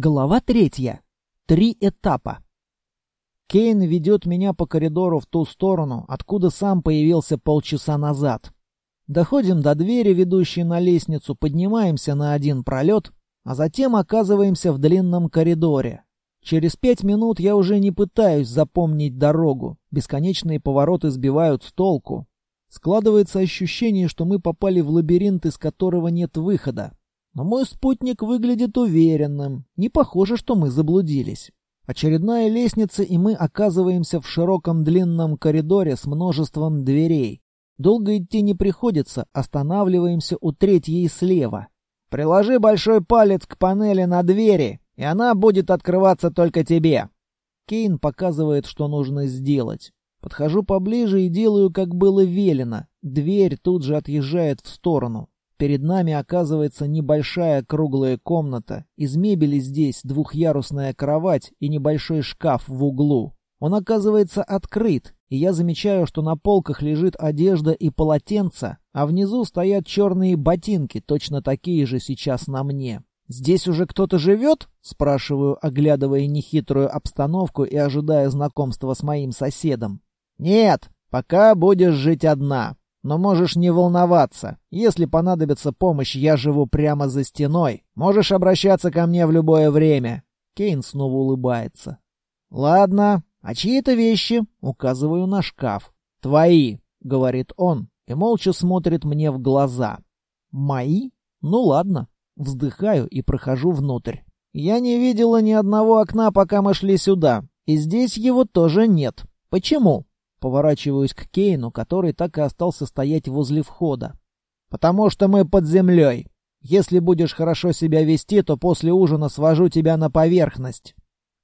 Глава третья. Три этапа. Кейн ведет меня по коридору в ту сторону, откуда сам появился полчаса назад. Доходим до двери, ведущей на лестницу, поднимаемся на один пролет, а затем оказываемся в длинном коридоре. Через пять минут я уже не пытаюсь запомнить дорогу. Бесконечные повороты сбивают с толку. Складывается ощущение, что мы попали в лабиринт, из которого нет выхода. Но мой спутник выглядит уверенным. Не похоже, что мы заблудились. Очередная лестница, и мы оказываемся в широком длинном коридоре с множеством дверей. Долго идти не приходится, останавливаемся у третьей слева. «Приложи большой палец к панели на двери, и она будет открываться только тебе». Кейн показывает, что нужно сделать. Подхожу поближе и делаю, как было велено. Дверь тут же отъезжает в сторону. Перед нами оказывается небольшая круглая комната. Из мебели здесь двухъярусная кровать и небольшой шкаф в углу. Он оказывается открыт, и я замечаю, что на полках лежит одежда и полотенца, а внизу стоят черные ботинки, точно такие же сейчас на мне. «Здесь уже кто-то живет?» — спрашиваю, оглядывая нехитрую обстановку и ожидая знакомства с моим соседом. «Нет, пока будешь жить одна. Но можешь не волноваться. Если понадобится помощь, я живу прямо за стеной. Можешь обращаться ко мне в любое время». Кейн снова улыбается. «Ладно. А чьи это вещи?» Указываю на шкаф. «Твои», — говорит он, и молча смотрит мне в глаза. «Мои? Ну ладно». Вздыхаю и прохожу внутрь. «Я не видела ни одного окна, пока мы шли сюда. И здесь его тоже нет. Почему?» Поворачиваюсь к Кейну, который так и остался стоять возле входа. «Потому что мы под землей. Если будешь хорошо себя вести, то после ужина свожу тебя на поверхность».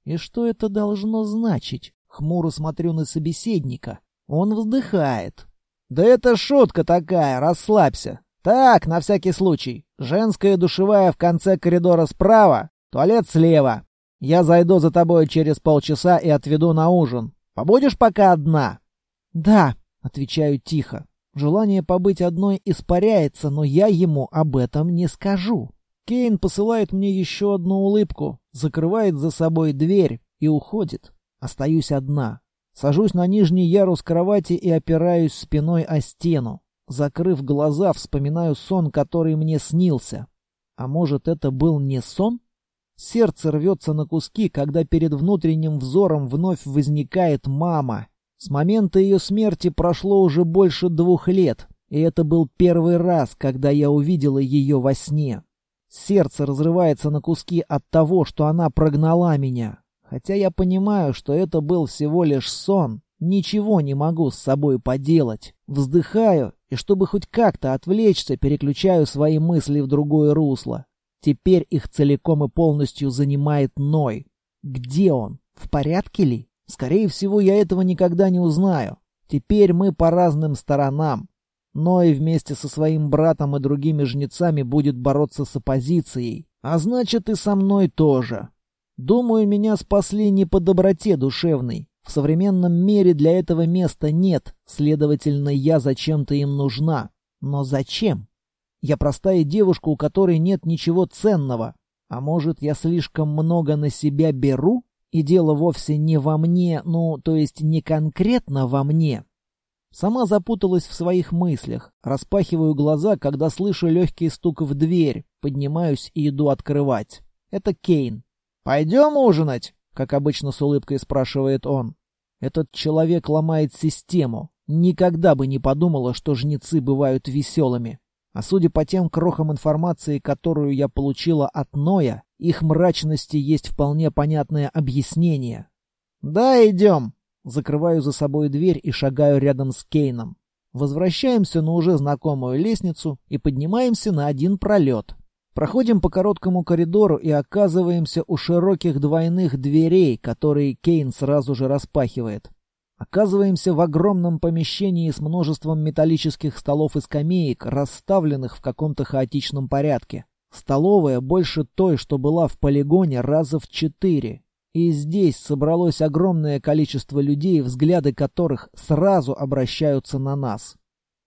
«И что это должно значить?» Хмуро смотрю на собеседника. Он вздыхает. «Да это шутка такая, расслабься. Так, на всякий случай. Женская душевая в конце коридора справа, туалет слева. Я зайду за тобой через полчаса и отведу на ужин. Побудешь пока одна?» «Да», — отвечаю тихо. Желание побыть одной испаряется, но я ему об этом не скажу. Кейн посылает мне еще одну улыбку, закрывает за собой дверь и уходит. Остаюсь одна. Сажусь на нижний ярус кровати и опираюсь спиной о стену. Закрыв глаза, вспоминаю сон, который мне снился. А может, это был не сон? Сердце рвется на куски, когда перед внутренним взором вновь возникает мама. С момента ее смерти прошло уже больше двух лет, и это был первый раз, когда я увидела ее во сне. Сердце разрывается на куски от того, что она прогнала меня. Хотя я понимаю, что это был всего лишь сон, ничего не могу с собой поделать. Вздыхаю, и чтобы хоть как-то отвлечься, переключаю свои мысли в другое русло. Теперь их целиком и полностью занимает Ной. Где он? В порядке ли? Скорее всего, я этого никогда не узнаю. Теперь мы по разным сторонам. Но и вместе со своим братом и другими жнецами будет бороться с оппозицией. А значит, и со мной тоже. Думаю, меня спасли не по доброте душевной. В современном мире для этого места нет, следовательно, я зачем-то им нужна. Но зачем? Я простая девушка, у которой нет ничего ценного. А может, я слишком много на себя беру? И дело вовсе не во мне, ну, то есть не конкретно во мне. Сама запуталась в своих мыслях. Распахиваю глаза, когда слышу легкий стук в дверь. Поднимаюсь и иду открывать. Это Кейн. «Пойдем ужинать?» — как обычно с улыбкой спрашивает он. Этот человек ломает систему. Никогда бы не подумала, что жнецы бывают веселыми. А судя по тем крохам информации, которую я получила от Ноя, их мрачности есть вполне понятное объяснение. «Да, идем!» Закрываю за собой дверь и шагаю рядом с Кейном. Возвращаемся на уже знакомую лестницу и поднимаемся на один пролет. Проходим по короткому коридору и оказываемся у широких двойных дверей, которые Кейн сразу же распахивает. Оказываемся в огромном помещении с множеством металлических столов и скамеек, расставленных в каком-то хаотичном порядке. Столовая больше той, что была в полигоне раза в четыре. И здесь собралось огромное количество людей, взгляды которых сразу обращаются на нас.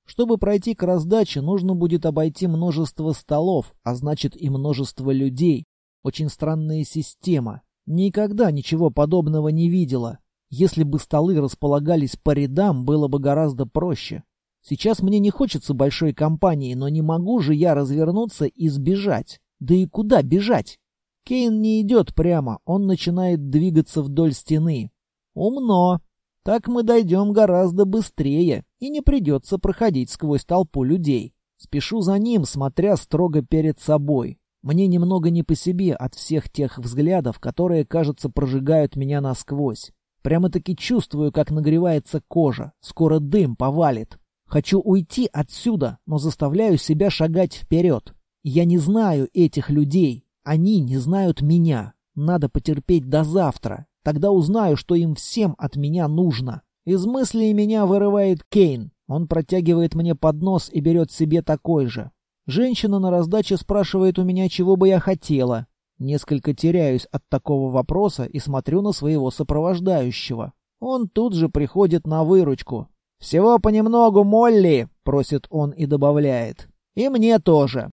Чтобы пройти к раздаче, нужно будет обойти множество столов, а значит и множество людей. Очень странная система. Никогда ничего подобного не видела. Если бы столы располагались по рядам, было бы гораздо проще. Сейчас мне не хочется большой компании, но не могу же я развернуться и сбежать. Да и куда бежать? Кейн не идет прямо, он начинает двигаться вдоль стены. Умно. Так мы дойдем гораздо быстрее, и не придется проходить сквозь толпу людей. Спешу за ним, смотря строго перед собой. Мне немного не по себе от всех тех взглядов, которые, кажется, прожигают меня насквозь. Прямо-таки чувствую, как нагревается кожа. Скоро дым повалит. Хочу уйти отсюда, но заставляю себя шагать вперед. Я не знаю этих людей. Они не знают меня. Надо потерпеть до завтра. Тогда узнаю, что им всем от меня нужно. Из мыслей меня вырывает Кейн. Он протягивает мне поднос и берет себе такой же. Женщина на раздаче спрашивает у меня, чего бы я хотела. Несколько теряюсь от такого вопроса и смотрю на своего сопровождающего. Он тут же приходит на выручку. «Всего понемногу, Молли!» — просит он и добавляет. «И мне тоже!»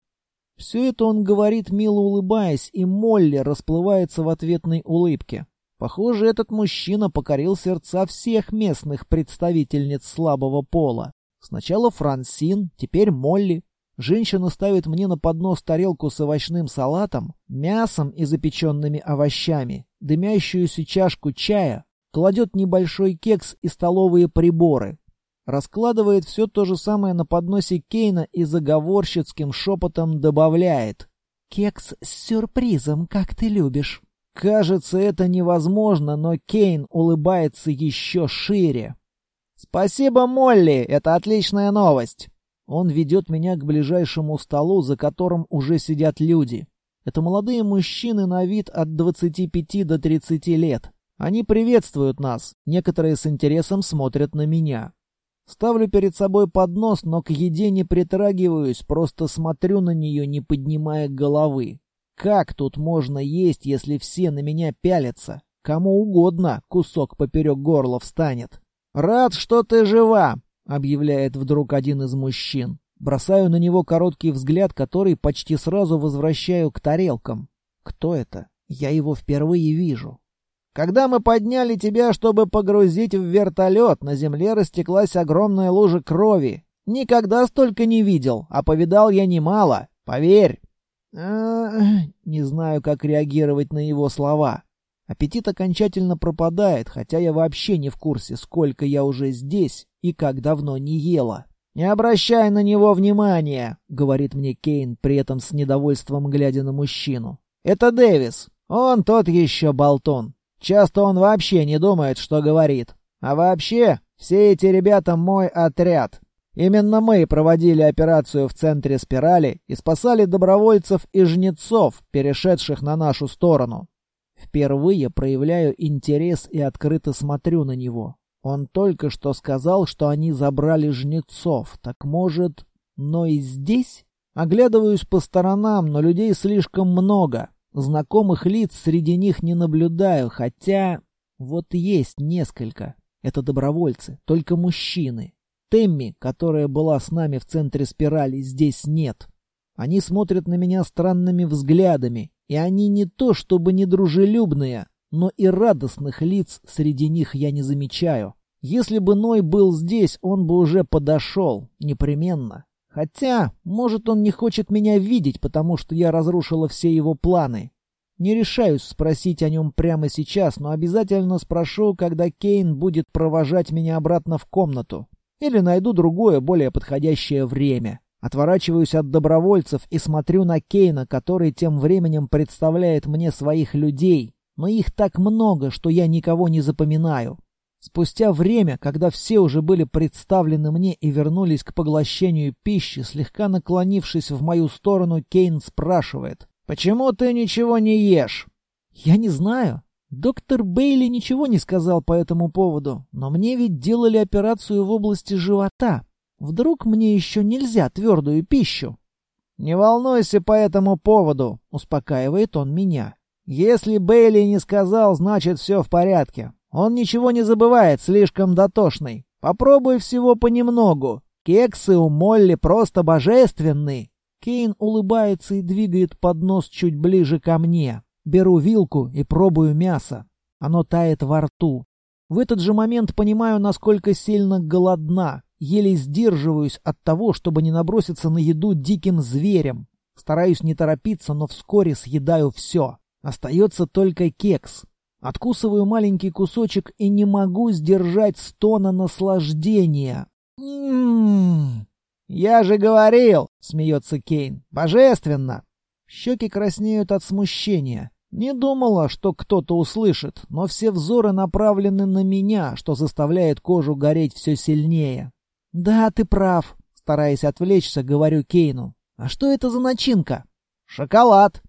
Все это он говорит, мило улыбаясь, и Молли расплывается в ответной улыбке. Похоже, этот мужчина покорил сердца всех местных представительниц слабого пола. Сначала Франсин, теперь Молли. Женщина ставит мне на поднос тарелку с овощным салатом, мясом и запеченными овощами, дымящуюся чашку чая, кладет небольшой кекс и столовые приборы. Раскладывает все то же самое на подносе Кейна и заговорщицким шепотом добавляет. «Кекс с сюрпризом, как ты любишь». Кажется, это невозможно, но Кейн улыбается еще шире. «Спасибо, Молли, это отличная новость. Он ведет меня к ближайшему столу, за которым уже сидят люди. Это молодые мужчины на вид от 25 до 30 лет. Они приветствуют нас, некоторые с интересом смотрят на меня. Ставлю перед собой поднос, но к еде не притрагиваюсь, просто смотрю на нее, не поднимая головы. Как тут можно есть, если все на меня пялятся? Кому угодно кусок поперек горла встанет. «Рад, что ты жива!» объявляет вдруг один из мужчин. Бросаю на него короткий взгляд, который почти сразу возвращаю к тарелкам. Кто это? Я его впервые вижу. Когда мы подняли тебя, чтобы погрузить в вертолет, на земле растеклась огромная лужа крови. Никогда столько не видел, а повидал я немало, поверь. Не знаю, как реагировать на его слова. Аппетит окончательно пропадает, хотя я вообще не в курсе, сколько я уже здесь и как давно не ела. «Не обращай на него внимания», — говорит мне Кейн, при этом с недовольством глядя на мужчину. «Это Дэвис. Он тот еще болтун. Часто он вообще не думает, что говорит. А вообще, все эти ребята мой отряд. Именно мы проводили операцию в центре спирали и спасали добровольцев и жнецов, перешедших на нашу сторону. Впервые проявляю интерес и открыто смотрю на него. Он только что сказал, что они забрали жнецов. Так может, но и здесь? Оглядываюсь по сторонам, но людей слишком много. Знакомых лиц среди них не наблюдаю, хотя... Вот есть несколько. Это добровольцы, только мужчины. Темми, которая была с нами в центре спирали, здесь нет. Они смотрят на меня странными взглядами, и они не то чтобы недружелюбные, но и радостных лиц среди них я не замечаю. Если бы Ной был здесь, он бы уже подошел, непременно. Хотя, может, он не хочет меня видеть, потому что я разрушила все его планы. Не решаюсь спросить о нем прямо сейчас, но обязательно спрошу, когда Кейн будет провожать меня обратно в комнату. Или найду другое, более подходящее время. Отворачиваюсь от добровольцев и смотрю на Кейна, который тем временем представляет мне своих людей. Но их так много, что я никого не запоминаю. Спустя время, когда все уже были представлены мне и вернулись к поглощению пищи, слегка наклонившись в мою сторону, Кейн спрашивает. «Почему ты ничего не ешь?» «Я не знаю. Доктор Бейли ничего не сказал по этому поводу, но мне ведь делали операцию в области живота. Вдруг мне еще нельзя твердую пищу? «Не волнуйся по этому поводу», — успокаивает он меня. «Если Бейли не сказал, значит все в порядке. Он ничего не забывает, слишком дотошный. Попробуй всего понемногу. Кексы у Молли просто божественны. Кейн улыбается и двигает поднос чуть ближе ко мне. Беру вилку и пробую мясо. Оно тает во рту. В этот же момент понимаю, насколько сильно голодна. Еле сдерживаюсь от того, чтобы не наброситься на еду диким зверем. Стараюсь не торопиться, но вскоре съедаю все. Остается только кекс. Откусываю маленький кусочек и не могу сдержать стона наслаждения. Ммм. «Я же говорил!» — смеется Кейн. «Божественно!» Щеки краснеют от смущения. Не думала, что кто-то услышит, но все взоры направлены на меня, что заставляет кожу гореть все сильнее. «Да, ты прав», — стараясь отвлечься, говорю Кейну. «А что это за начинка?» «Шоколад».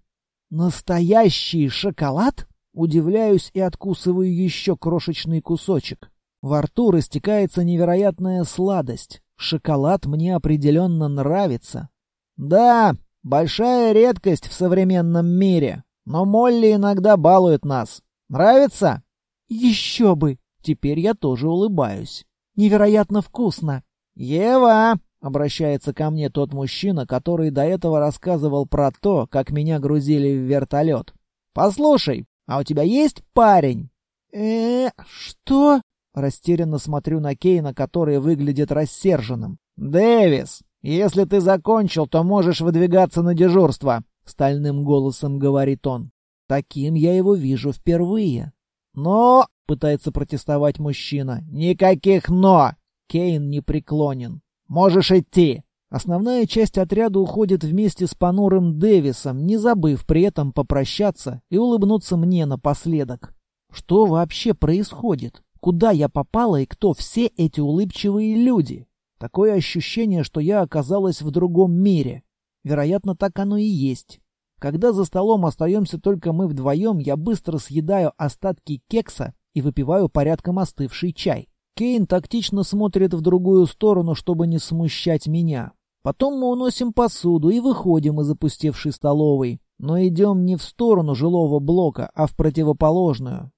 «Настоящий шоколад?» Удивляюсь и откусываю еще крошечный кусочек. Во рту растекается невероятная сладость. Шоколад мне определенно нравится. Да, большая редкость в современном мире. Но Молли иногда балует нас. Нравится? Еще бы! Теперь я тоже улыбаюсь. Невероятно вкусно. Ева! Обращается ко мне тот мужчина, который до этого рассказывал про то, как меня грузили в вертолет. «Послушай, а у тебя есть парень?» э что?» Растерянно смотрю на Кейна, который выглядит рассерженным. «Дэвис, если ты закончил, то можешь выдвигаться на дежурство. — стальным голосом говорит он. «Таким я его вижу впервые». «Но...» — пытается протестовать мужчина. «Никаких «но». Кейн непреклонен. «Можешь идти». Основная часть отряда уходит вместе с понурым Дэвисом, не забыв при этом попрощаться и улыбнуться мне напоследок. Что вообще происходит? Куда я попала и кто все эти улыбчивые люди? Такое ощущение, что я оказалась в другом мире. Вероятно, так оно и есть. Когда за столом остаемся только мы вдвоем, я быстро съедаю остатки кекса и выпиваю порядком остывший чай. Кейн тактично смотрит в другую сторону, чтобы не смущать меня. Потом мы уносим посуду и выходим из опустевшей столовой, но идем не в сторону жилого блока, а в противоположную.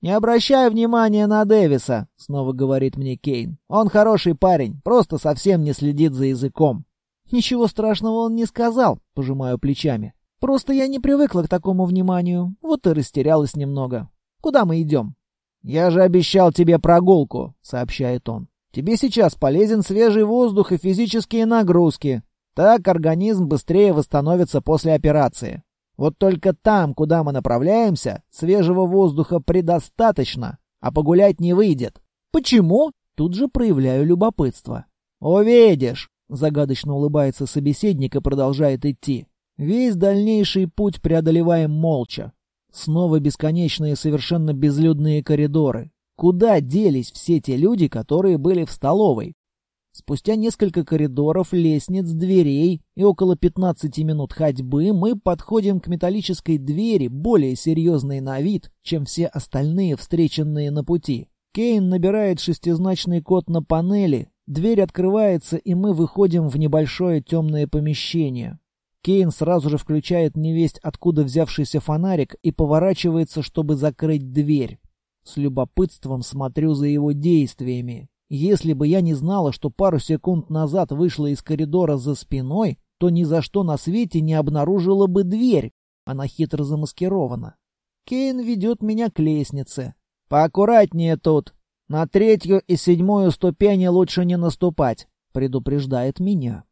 «Не обращай внимания на Дэвиса», — снова говорит мне Кейн. «Он хороший парень, просто совсем не следит за языком». «Ничего страшного он не сказал», — пожимаю плечами. «Просто я не привыкла к такому вниманию, вот и растерялась немного. Куда мы идем?» «Я же обещал тебе прогулку», — сообщает он. «Тебе сейчас полезен свежий воздух и физические нагрузки. Так организм быстрее восстановится после операции. Вот только там, куда мы направляемся, свежего воздуха предостаточно, а погулять не выйдет. Почему? Тут же проявляю любопытство. Увидишь. Загадочно улыбается собеседник и продолжает идти. Весь дальнейший путь преодолеваем молча. Снова бесконечные совершенно безлюдные коридоры. Куда делись все те люди, которые были в столовой? Спустя несколько коридоров, лестниц, дверей и около 15 минут ходьбы мы подходим к металлической двери, более серьезной на вид, чем все остальные, встреченные на пути. Кейн набирает шестизначный код на панели, Дверь открывается, и мы выходим в небольшое темное помещение. Кейн сразу же включает невесть, откуда взявшийся фонарик, и поворачивается, чтобы закрыть дверь. С любопытством смотрю за его действиями. Если бы я не знала, что пару секунд назад вышла из коридора за спиной, то ни за что на свете не обнаружила бы дверь. Она хитро замаскирована. Кейн ведет меня к лестнице. «Поаккуратнее тут», на третью и седьмую ступени лучше не наступать, предупреждает меня.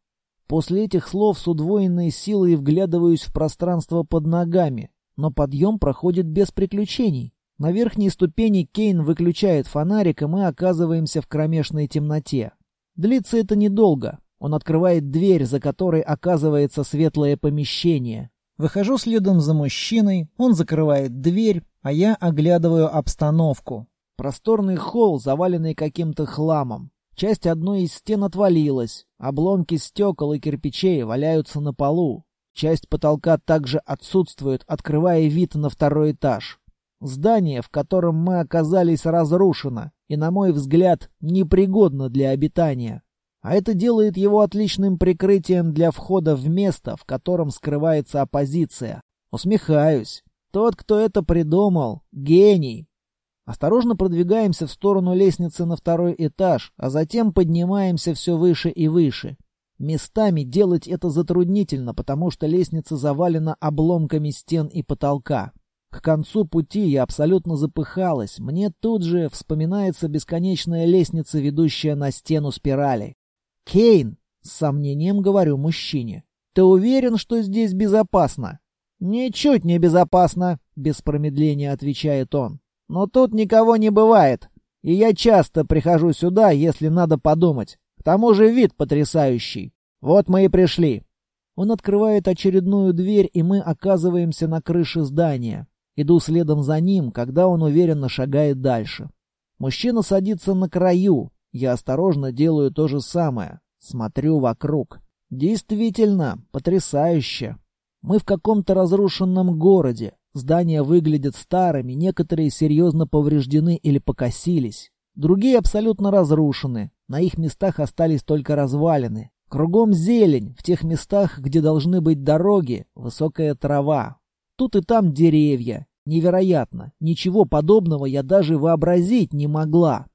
После этих слов с удвоенной силой вглядываюсь в пространство под ногами, но подъем проходит без приключений. На верхней ступени Кейн выключает фонарик, и мы оказываемся в кромешной темноте. Длится это недолго. Он открывает дверь, за которой оказывается светлое помещение. Выхожу следом за мужчиной, он закрывает дверь, а я оглядываю обстановку. Просторный холл, заваленный каким-то хламом. Часть одной из стен отвалилась. Обломки стекол и кирпичей валяются на полу. Часть потолка также отсутствует, открывая вид на второй этаж. Здание, в котором мы оказались, разрушено и, на мой взгляд, непригодно для обитания. А это делает его отличным прикрытием для входа в место, в котором скрывается оппозиция. Усмехаюсь. Тот, кто это придумал, гений. Осторожно продвигаемся в сторону лестницы на второй этаж, а затем поднимаемся все выше и выше. Местами делать это затруднительно, потому что лестница завалена обломками стен и потолка. К концу пути я абсолютно запыхалась. Мне тут же вспоминается бесконечная лестница, ведущая на стену спирали. «Кейн!» — с сомнением говорю мужчине. «Ты уверен, что здесь безопасно?» «Ничуть не безопасно», — без промедления отвечает он. «Но тут никого не бывает, и я часто прихожу сюда, если надо подумать. К тому же вид потрясающий. Вот мы и пришли». Он открывает очередную дверь, и мы оказываемся на крыше здания. Иду следом за ним, когда он уверенно шагает дальше. Мужчина садится на краю. Я осторожно делаю то же самое. Смотрю вокруг. Действительно, потрясающе. Мы в каком-то разрушенном городе. Здания выглядят старыми, некоторые серьезно повреждены или покосились. Другие абсолютно разрушены. На их местах остались только развалины. Кругом зелень, в тех местах, где должны быть дороги, высокая трава. Тут и там деревья. Невероятно. Ничего подобного я даже вообразить не могла.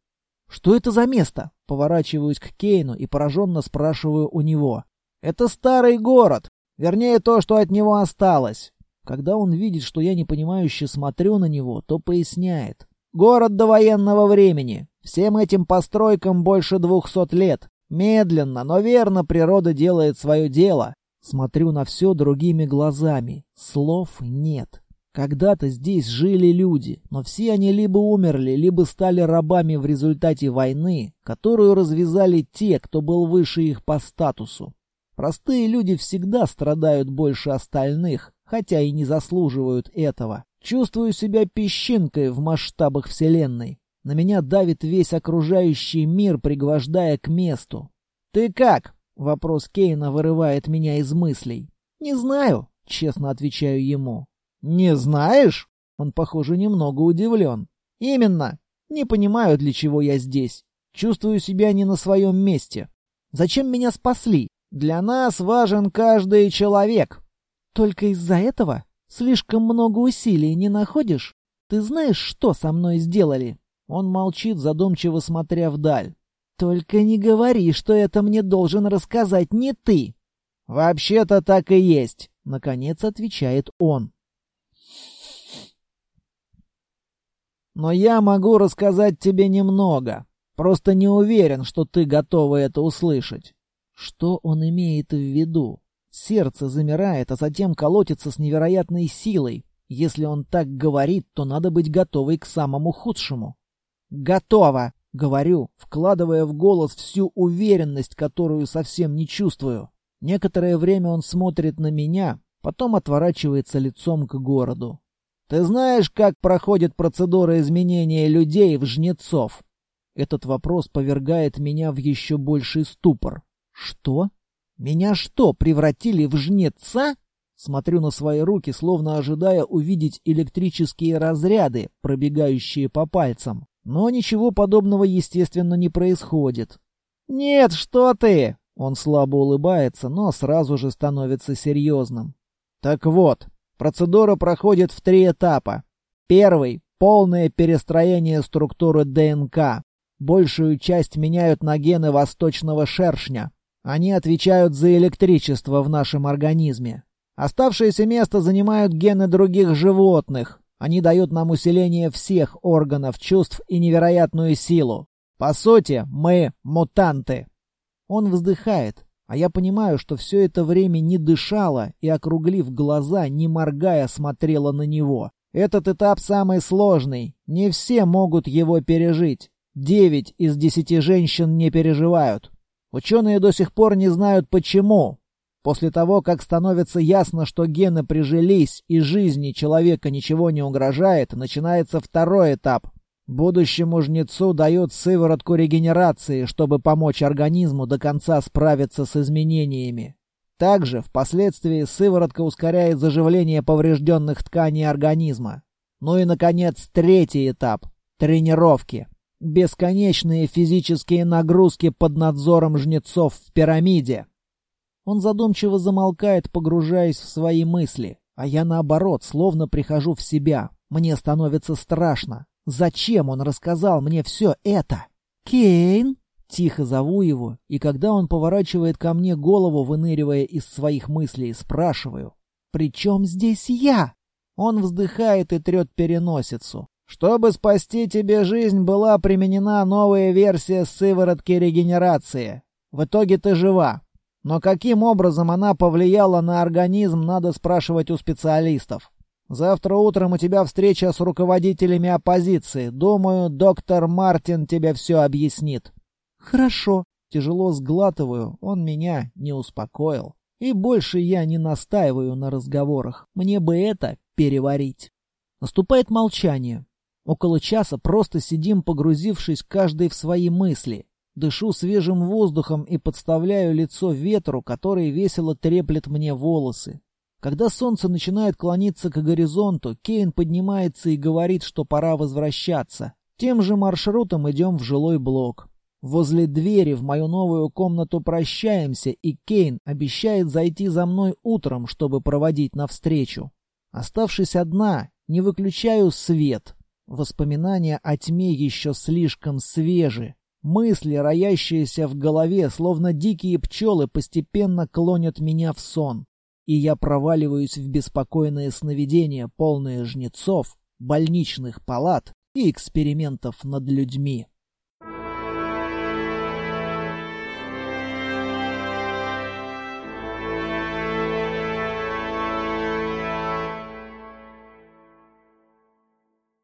«Что это за место?» Поворачиваюсь к Кейну и пораженно спрашиваю у него. «Это старый город. Вернее, то, что от него осталось». Когда он видит, что я непонимающе смотрю на него, то поясняет. «Город до военного времени. Всем этим постройкам больше двухсот лет. Медленно, но верно природа делает свое дело. Смотрю на все другими глазами. Слов нет. Когда-то здесь жили люди, но все они либо умерли, либо стали рабами в результате войны, которую развязали те, кто был выше их по статусу. Простые люди всегда страдают больше остальных, хотя и не заслуживают этого. Чувствую себя песчинкой в масштабах Вселенной. На меня давит весь окружающий мир, пригвождая к месту. «Ты как?» — вопрос Кейна вырывает меня из мыслей. «Не знаю», — честно отвечаю ему. «Не знаешь?» Он, похоже, немного удивлен. «Именно. Не понимаю, для чего я здесь. Чувствую себя не на своем месте. Зачем меня спасли? Для нас важен каждый человек». «Только из-за этого? Слишком много усилий не находишь? Ты знаешь, что со мной сделали?» Он молчит, задумчиво смотря вдаль. «Только не говори, что это мне должен рассказать не ты!» «Вообще-то так и есть», — наконец отвечает он. Но я могу рассказать тебе немного. Просто не уверен, что ты готова это услышать. Что он имеет в виду? Сердце замирает, а затем колотится с невероятной силой. Если он так говорит, то надо быть готовой к самому худшему. «Готово!» — говорю, вкладывая в голос всю уверенность, которую совсем не чувствую. Некоторое время он смотрит на меня, потом отворачивается лицом к городу. Ты знаешь, как проходит процедура изменения людей в жнецов? Этот вопрос повергает меня в еще больший ступор. Что? Меня что, превратили в жнеца? Смотрю на свои руки, словно ожидая увидеть электрические разряды, пробегающие по пальцам. Но ничего подобного, естественно, не происходит. «Нет, что ты!» Он слабо улыбается, но сразу же становится серьезным. «Так вот, Процедура проходит в три этапа. Первый – полное перестроение структуры ДНК. Большую часть меняют на гены восточного шершня. Они отвечают за электричество в нашем организме. Оставшееся место занимают гены других животных. Они дают нам усиление всех органов чувств и невероятную силу. По сути, мы мутанты. Он вздыхает. А я понимаю, что все это время не дышала и, округлив глаза, не моргая, смотрела на него. Этот этап самый сложный. Не все могут его пережить. Девять из десяти женщин не переживают. Ученые до сих пор не знают почему. После того, как становится ясно, что гены прижились и жизни человека ничего не угрожает, начинается второй этап Будущему жнецу дают сыворотку регенерации, чтобы помочь организму до конца справиться с изменениями. Также впоследствии сыворотка ускоряет заживление поврежденных тканей организма. Ну и, наконец, третий этап – тренировки. Бесконечные физические нагрузки под надзором жнецов в пирамиде. Он задумчиво замолкает, погружаясь в свои мысли, а я наоборот, словно прихожу в себя. Мне становится страшно. Зачем он рассказал мне все это? «Кейн?» Тихо зову его, и когда он поворачивает ко мне голову, выныривая из своих мыслей, спрашиваю. «При чем здесь я?» Он вздыхает и трет переносицу. «Чтобы спасти тебе жизнь, была применена новая версия сыворотки регенерации. В итоге ты жива. Но каким образом она повлияла на организм, надо спрашивать у специалистов. Завтра утром у тебя встреча с руководителями оппозиции. Думаю, доктор Мартин тебе все объяснит». «Хорошо». Тяжело сглатываю, он меня не успокоил. И больше я не настаиваю на разговорах. Мне бы это переварить. Наступает молчание. Около часа просто сидим, погрузившись каждый в свои мысли. Дышу свежим воздухом и подставляю лицо ветру, который весело треплет мне волосы. Когда солнце начинает клониться к горизонту, Кейн поднимается и говорит, что пора возвращаться. Тем же маршрутом идем в жилой блок. Возле двери в мою новую комнату прощаемся, и Кейн обещает зайти за мной утром, чтобы проводить навстречу. Оставшись одна, не выключаю свет. Воспоминания о тьме еще слишком свежи. Мысли, роящиеся в голове, словно дикие пчелы, постепенно клонят меня в сон. И я проваливаюсь в беспокойные сновидения, полные жнецов, больничных палат и экспериментов над людьми.